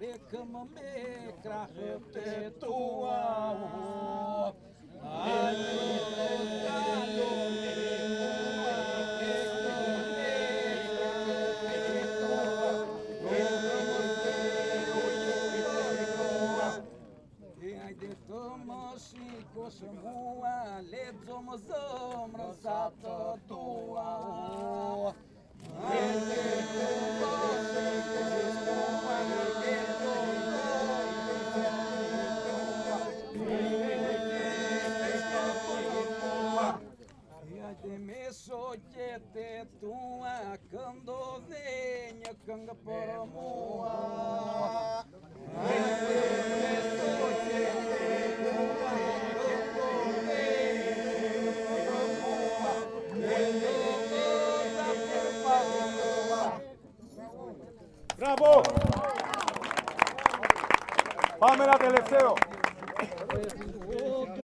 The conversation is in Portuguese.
Rekama me krahte tua Semua ledzom zomra sato tua Sochete tua quando venha canga para moa. Bravo! Pamela Teleseo.